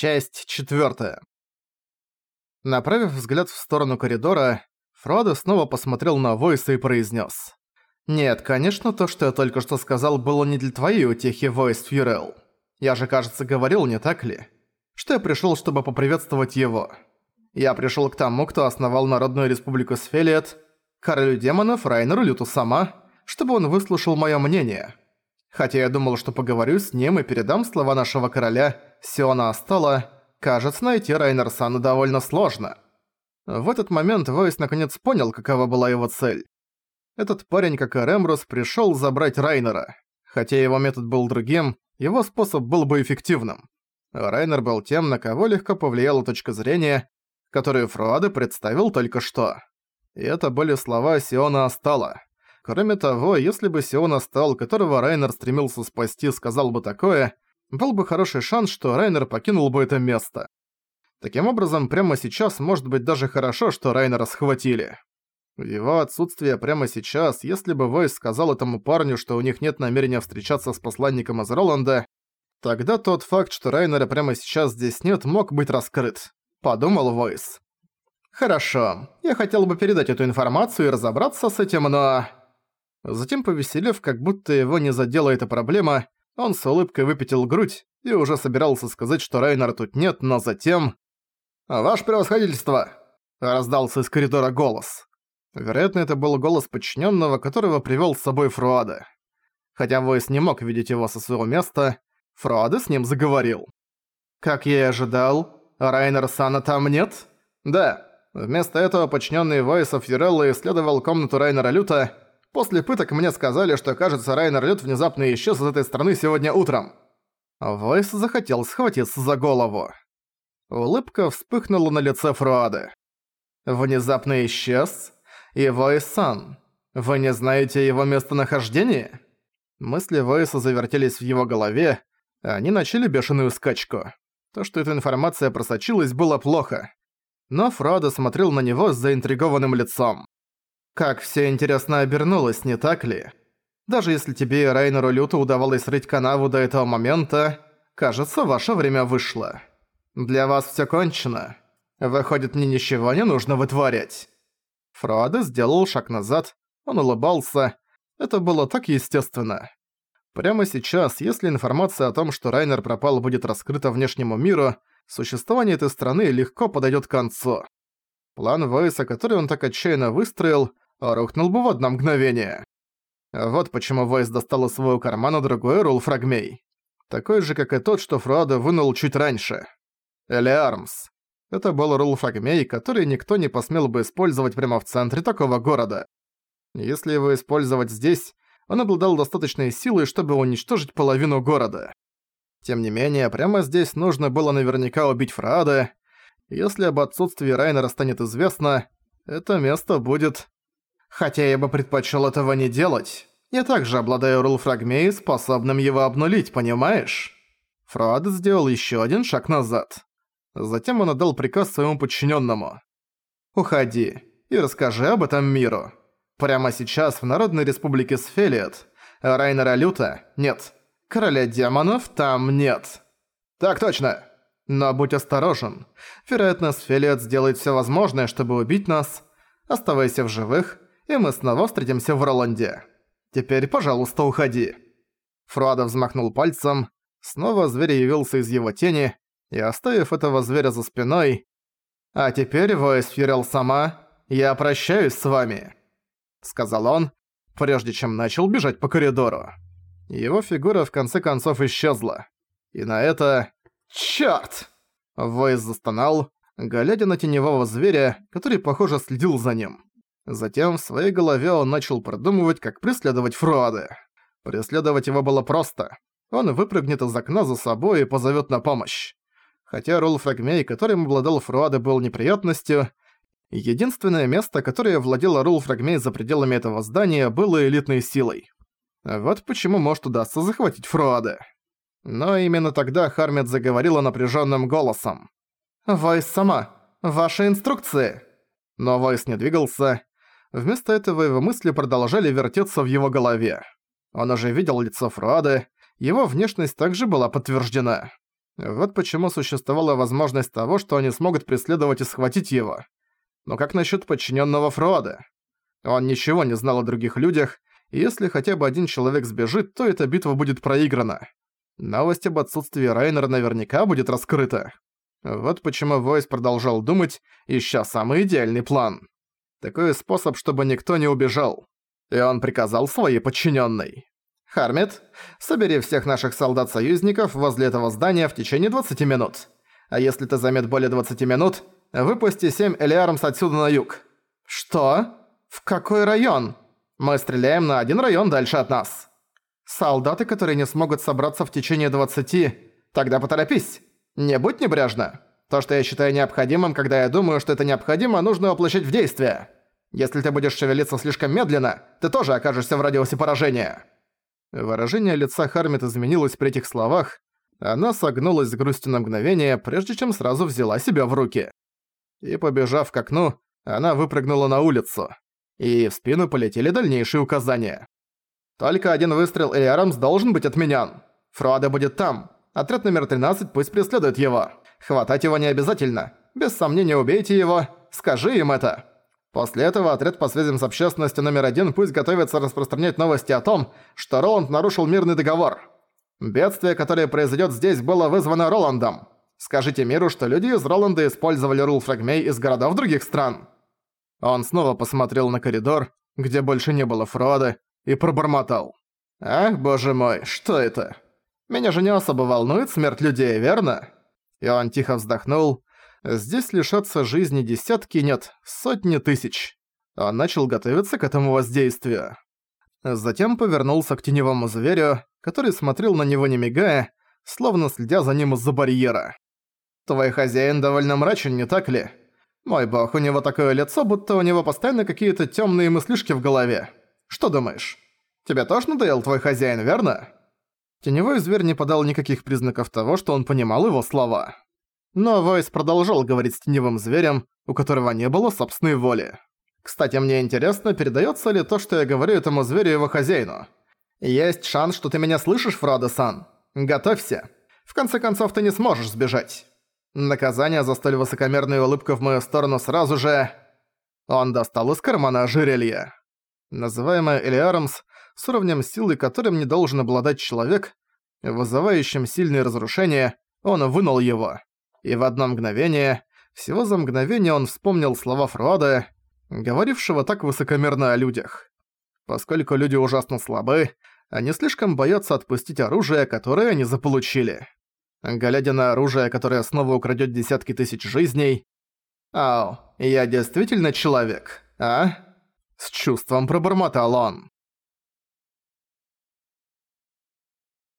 Часть четвертая. Направив взгляд в сторону коридора, Фродо снова посмотрел на Войса и произнес: «Нет, конечно, то, что я только что сказал, было не для твоей утехи, Войс Фьюрел. Я же, кажется, говорил, не так ли? Что я пришел, чтобы поприветствовать его. Я пришел к тому, кто основал Народную Республику Сфелиет, королю демонов Райнеру Люту сама, чтобы он выслушал мое мнение. Хотя я думал, что поговорю с ним и передам слова нашего короля Сиона Астала, кажется, найти Райнерсана довольно сложно. В этот момент Войс наконец понял, какова была его цель. Этот парень, как и Рембрус, пришёл забрать Райнера. Хотя его метод был другим, его способ был бы эффективным. Райнер был тем, на кого легко повлияла точка зрения, которую Фруаде представил только что. И это были слова Сиона Астала. Кроме того, если бы Сион Астал, которого Райнер стремился спасти, сказал бы такое, был бы хороший шанс, что Райнер покинул бы это место. Таким образом, прямо сейчас может быть даже хорошо, что Райнера схватили. В его отсутствие прямо сейчас, если бы Войс сказал этому парню, что у них нет намерения встречаться с посланником из Роланда, тогда тот факт, что Райнера прямо сейчас здесь нет, мог быть раскрыт. Подумал Войс. «Хорошо, я хотел бы передать эту информацию и разобраться с этим, но...» Затем, повеселев, как будто его не задела эта проблема, он с улыбкой выпятил грудь и уже собирался сказать, что Райнера тут нет, но затем... «Ваше превосходительство!» — раздался из коридора голос. Вероятно, это был голос подчиненного, которого привел с собой Фруада. Хотя Войс не мог видеть его со своего места, Фруада с ним заговорил. «Как я и ожидал, Райнер Сана там нет?» «Да. Вместо этого подчиненный Войса Фьюрелла исследовал комнату Райнера Люта, После пыток мне сказали, что, кажется, Райнер Лют внезапно исчез из этой страны сегодня утром. Войс захотел схватиться за голову. Улыбка вспыхнула на лице Фруады. «Внезапно исчез? И Войс-сан, вы не знаете его местонахождение?» Мысли Войса завертелись в его голове, а они начали бешеную скачку. То, что эта информация просочилась, было плохо. Но Фруада смотрел на него с заинтригованным лицом. Как все интересно обернулось, не так ли? Даже если тебе и Райнеру Люту удавалось рыть канаву до этого момента, кажется, ваше время вышло. Для вас все кончено. Выходит, мне ничего не нужно вытворять. Фродо сделал шаг назад, он улыбался. Это было так естественно. Прямо сейчас, если информация о том, что Райнер пропал, будет раскрыта внешнему миру, существование этой страны легко подойдет к концу. План Войса, который он так отчаянно выстроил, рухнул бы в одно мгновение. Вот почему Войс достал из своего кармана другой рул фрагмей. Такой же, как и тот, что Фруадо вынул чуть раньше. Элиармс. Это был рул фрагмей, который никто не посмел бы использовать прямо в центре такого города. Если его использовать здесь, он обладал достаточной силой, чтобы уничтожить половину города. Тем не менее, прямо здесь нужно было наверняка убить Фраада. Если об отсутствии Райнера станет известно, это место будет... Хотя я бы предпочел этого не делать. Я также обладаю рулфрагмей, способным его обнулить, понимаешь? Фрод сделал еще один шаг назад. Затем он отдал приказ своему подчиненному. «Уходи и расскажи об этом миру. Прямо сейчас в Народной Республике Сфелиет Райнера Люта нет. Короля демонов там нет». «Так точно!» «Но будь осторожен. Вероятно, Сфелиет сделает все возможное, чтобы убить нас. Оставайся в живых и мы снова встретимся в Роланде. Теперь, пожалуйста, уходи». Фруадо взмахнул пальцем, снова зверь явился из его тени, и оставив этого зверя за спиной, «А теперь, Войс Фьюрел сама, я прощаюсь с вами», — сказал он, прежде чем начал бежать по коридору. Его фигура в конце концов исчезла. И на это... «Чёрт!» Войс застонал, глядя на теневого зверя, который, похоже, следил за ним. Затем в своей голове он начал продумывать, как преследовать Фруаде. Преследовать его было просто. Он выпрыгнет из окна за собой и позовет на помощь. Хотя Рул Фрагмей, которым обладал Фруаде, был неприятностью, единственное место, которое владело Рул Фрагмей за пределами этого здания, было элитной силой. Вот почему может удастся захватить Фруаде. Но именно тогда Хармет заговорила напряженным голосом. «Войс сама, ваши инструкции!» Но Войс не двигался, Вместо этого его мысли продолжали вертеться в его голове. Он уже видел лицо Фруады, его внешность также была подтверждена. Вот почему существовала возможность того, что они смогут преследовать и схватить его. Но как насчет подчиненного Фрода? Он ничего не знал о других людях, и если хотя бы один человек сбежит, то эта битва будет проиграна. Новость об отсутствии Райнера наверняка будет раскрыта. Вот почему Войс продолжал думать, ища самый идеальный план. Такой способ, чтобы никто не убежал. И он приказал своей подчиненной. «Хармит, собери всех наших солдат-союзников возле этого здания в течение 20 минут. А если ты займет более 20 минут, выпусти 7 Элиармс отсюда на юг». «Что? В какой район?» «Мы стреляем на один район дальше от нас». «Солдаты, которые не смогут собраться в течение 20, тогда поторопись. Не будь небрежна. То, что я считаю необходимым, когда я думаю, что это необходимо, нужно воплощать в действие. Если ты будешь шевелиться слишком медленно, ты тоже окажешься в радиусе поражения». Выражение лица Хармит изменилось при этих словах. Она согнулась с грустью на мгновение, прежде чем сразу взяла себя в руки. И, побежав к окну, она выпрыгнула на улицу. И в спину полетели дальнейшие указания. «Только один выстрел Элиарамс должен быть отменян. Фруаде будет там. Отряд номер 13 пусть преследует его. Хватать его не обязательно. Без сомнения убейте его. Скажи им это». После этого отряд по связям с общественностью номер один пусть готовится распространять новости о том, что Роланд нарушил мирный договор. Бедствие, которое произойдет здесь, было вызвано Роландом. Скажите миру, что люди из Роланда использовали рул фрагмей из городов других стран. Он снова посмотрел на коридор, где больше не было Фрода, и пробормотал. «Ах, боже мой, что это? Меня же не особо волнует смерть людей, верно?» И он тихо вздохнул, Здесь лишатся жизни десятки, нет, сотни тысяч. Он начал готовиться к этому воздействию. Затем повернулся к теневому зверю, который смотрел на него не мигая, словно следя за ним из-за барьера. «Твой хозяин довольно мрачен, не так ли? Мой бог, у него такое лицо, будто у него постоянно какие-то темные мыслишки в голове. Что думаешь? Тебе тоже надоел твой хозяин, верно?» Теневой зверь не подал никаких признаков того, что он понимал его слова. Но Войс продолжал говорить с теневым зверем, у которого не было собственной воли. Кстати, мне интересно, передается ли то, что я говорю этому зверю его хозяину. Есть шанс, что ты меня слышишь, Фродо-сан. Готовься. В конце концов, ты не сможешь сбежать. Наказание за столь высокомерную улыбку в мою сторону сразу же... Он достал из кармана ожерелье. Называемое Элиарамс, с уровнем силы, которым не должен обладать человек, вызывающим сильные разрушения, он вынул его. И в одно мгновение, всего за мгновение он вспомнил слова Фруада, говорившего так высокомерно о людях. Поскольку люди ужасно слабы, они слишком боятся отпустить оружие, которое они заполучили. Глядя на оружие, которое снова украдет десятки тысяч жизней... «Ау, я действительно человек, а?» С чувством пробормотал он.